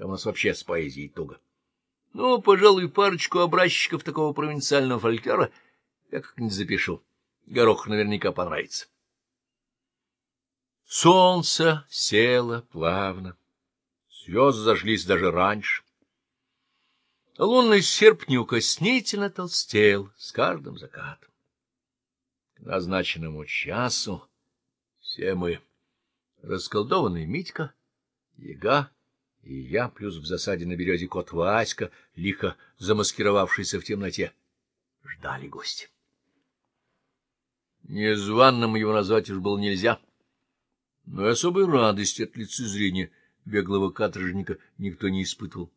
Там у нас вообще с поэзией туго. Ну, пожалуй, парочку образчиков такого провинциального фольклора я как-нибудь запишу. Горох наверняка понравится. Солнце село плавно. Звезды зажглись даже раньше. Лунный серп неукоснительно толстел с каждым закатом. К назначенному часу все мы, расколдованный Митька, Яга и я, плюс в засаде на березе кот Васька, лихо замаскировавшийся в темноте, ждали гостя. Незваным его назвать уж было нельзя, но и особой радости от лицезрения беглого каторжника никто не испытывал.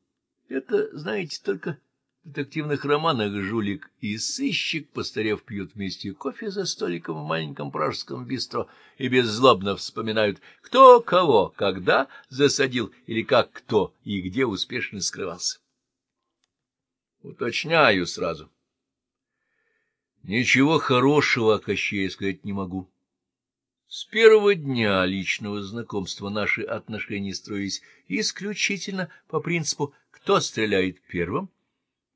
Это, знаете, только детективных романах жулик и сыщик, постарев, пьют вместе кофе за столиком в маленьком пражском бистро и беззлобно вспоминают, кто кого, когда засадил или как кто и где успешно скрывался. Уточняю сразу. Ничего хорошего о Кощее сказать не могу. С первого дня личного знакомства наши отношения строились исключительно по принципу «кто стреляет первым»,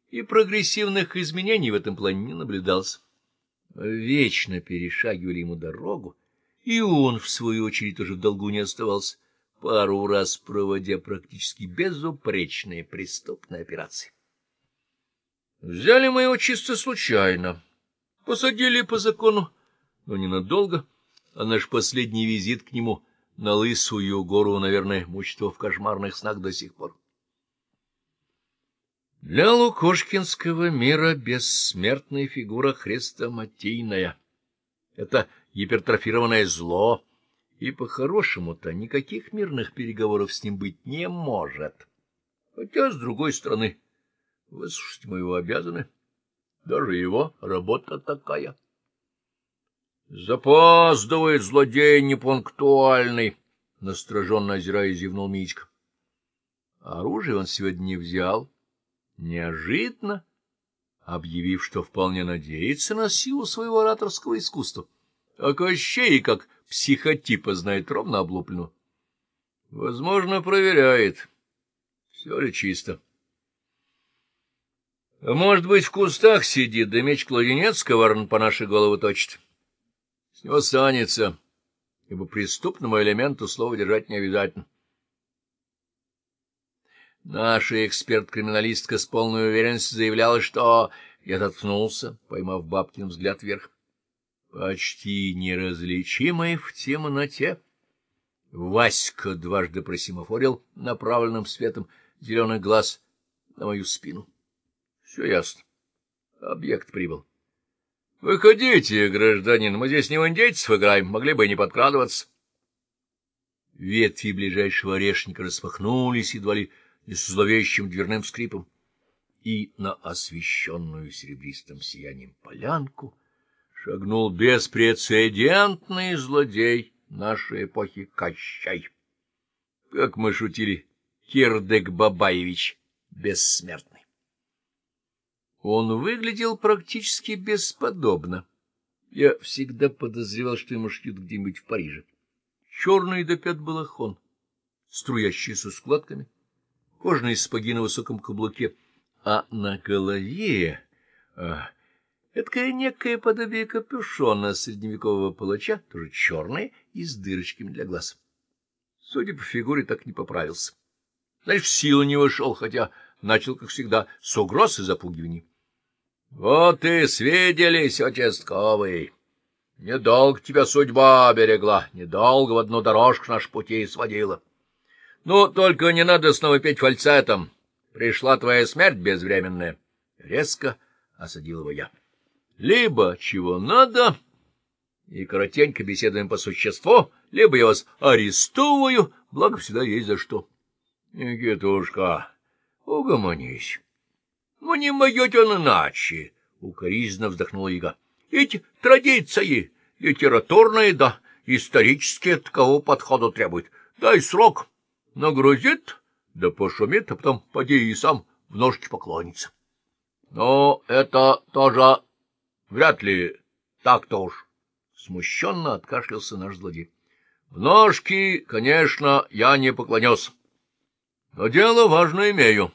и прогрессивных изменений в этом плане не наблюдалось. Вечно перешагивали ему дорогу, и он, в свою очередь, тоже в долгу не оставался, пару раз проводя практически безупречные преступные операции. Взяли мы его чисто случайно, посадили по закону, но ненадолго — а наш последний визит к нему на Лысую гору, наверное, мучит его в кошмарных снах до сих пор. Для лукошкинского мира бессмертная фигура хрестоматийная. Это гипертрофированное зло, и по-хорошему-то никаких мирных переговоров с ним быть не может. Хотя, с другой стороны, выслушать мы его обязаны. Даже его работа такая. Запаздывает злодей непунктуальный, — настороженно озирая зевнул Митька. Оружие он сегодня не взял, неожиданно, объявив, что вполне надеется на силу своего ораторского искусства, а Кощей, как психотипа, знает ровно облупленную. Возможно, проверяет, все ли чисто. Может быть, в кустах сидит, да меч-кладенец коварн по нашей голову точит. С него станется, ибо преступному элементу слово держать не обязательно. Наша эксперт-криминалистка с полной уверенностью заявляла, что... Я доткнулся, поймав бабкин взгляд вверх. Почти неразличимый в темноте. Васька дважды просимофорил направленным светом зеленых глаз на мою спину. Все ясно. Объект прибыл. — Выходите, гражданин, мы здесь не в индейцев играем, могли бы и не подкрадываться. Ветви ближайшего орешника распахнулись едва ли не с зловещим дверным скрипом, и на освещенную серебристым сиянием полянку шагнул беспрецедентный злодей нашей эпохи Кощай. Как мы шутили, Кирдек Бабаевич бессмертный. Он выглядел практически бесподобно. Я всегда подозревал, что ему шьют где-нибудь в Париже. Черный до пят балахон, струящийся складками, кожаные сапоги на высоком каблуке, а на голове... А, это некое подобие капюшона средневекового палача, тоже черное и с дырочками для глаз. Судя по фигуре, так не поправился. Значит, в силу не вошел, хотя начал, как всегда, с угроз и запугиваний. — Вот и свиделись, участковый. Недолго тебя судьба берегла, недолго в одну дорожку наш пути сводила. Ну, только не надо снова петь фальцетом. Пришла твоя смерть безвременная. Резко осадил его я. Либо чего надо, и коротенько беседуем по существу, либо я вас арестовываю, благо всегда есть за что. Никитушка, угомонись. — Ну, не могет он иначе, — укоризненно вздохнула Ига. — Эти традиции литературные, да исторические такового подхода требуют. Дай срок, нагрузит, да пошумит, а потом поди и сам в ножки поклонится. Но это тоже вряд ли так-то уж. Смущенно откашлялся наш злодей. В ножки, конечно, я не поклонился. Но дело важное имею.